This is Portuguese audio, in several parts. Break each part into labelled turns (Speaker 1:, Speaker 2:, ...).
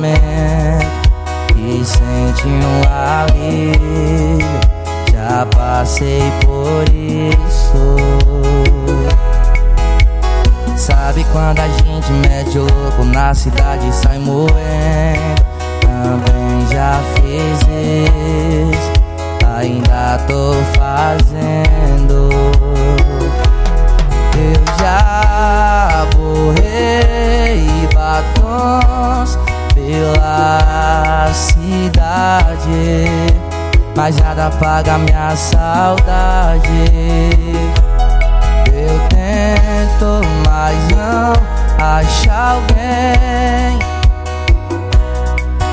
Speaker 1: questionamento e sente um alívio. Já passei por isso. Sabe quando a gente mete o louco na cidade e sai moendo? Também já fiz isso, ainda tô fazendo. Pela cidade, mas nada apaga minha saudade. Eu tento, mas não acho alguém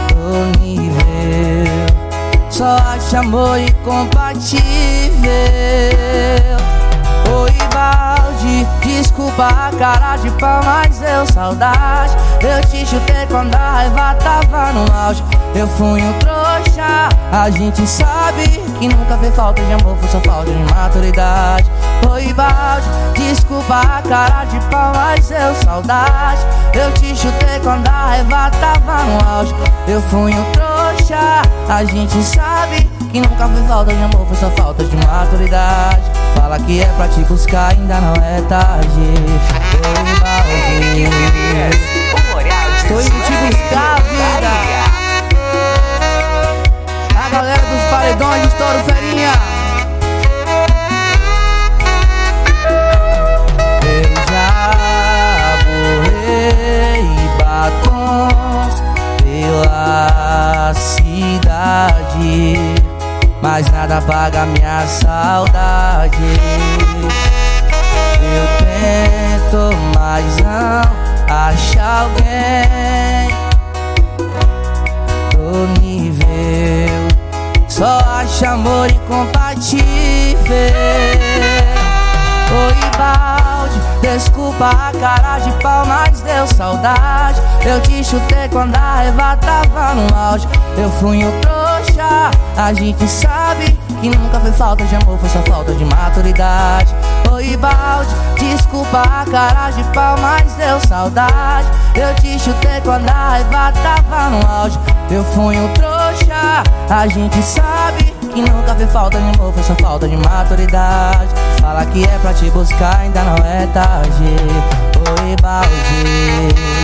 Speaker 1: do nível. Só acho amor incompatível. Oi, balde, desculpa a cara de pau, mas deu saudade. Eu te chutei quando a raiva tava no auge. Eu fui um trouxa, a gente sabe que nunca fez falta de amor, foi só falta de maturidade. Oi, balde, desculpa a cara de pau, mas deu saudade. Eu te chutei quando a raiva tava no auge. Eu fui um trouxa, a gente sabe que nunca fez falta de amor, foi só falta de maturidade. Fala que é pra te buscar, ainda não é tarde. Nada apaga minha saudade. Eu tento, mas não acho alguém do nível. Só acho amor incompatível. Oi, balde, desculpa a cara de pau, mas deu saudade. Eu te chutei quando a raiva tava no auge. Eu fui um trouxa, a gente sabe que nunca foi falta de amor, foi só falta de maturidade. Oi, balde, desculpa a cara de pau, mas deu saudade. Eu te chutei quando a raiva tava no auge. Eu fui um trouxa, a gente sabe que nunca fez falta de amor, foi só falta de maturidade. Fala que é pra te buscar, ainda não é tarde. Oi, balde.